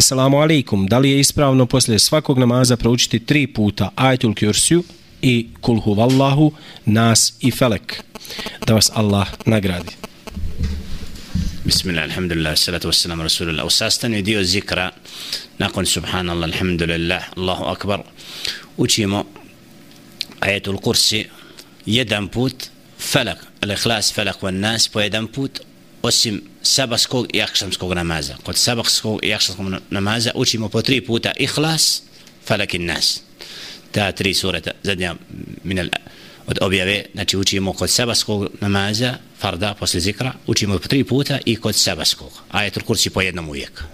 Assalamu alaikum, da li je ispravno poslije svakog namaza proučiti tri puta Ajatul Kjursiju i Kulhu Vallahu, Nas i Felek? Da vas Allah nagradi. Bismillah, alhamdulillah, salatu wassalamu rasulullah. U sastanju dio zikra, nakon subhanallah, alhamdulillah, Allahu akbar, učimo Ajatul Kursi jedan put, Felek, al-Ikhlas, Felek, Nas, po jedan put, osim sabahskog i akšamskog namaza. Kod sabahskog i akšamskog namaza učimo po tri puta ihlas, falak nas. Ta tri sureta, zadnja minel, od objave, znači učimo kod sabahskog namaza, farda, posle zikra, učimo po tri puta i kod sabahskog. Ajetul kursi po jednom uvijek.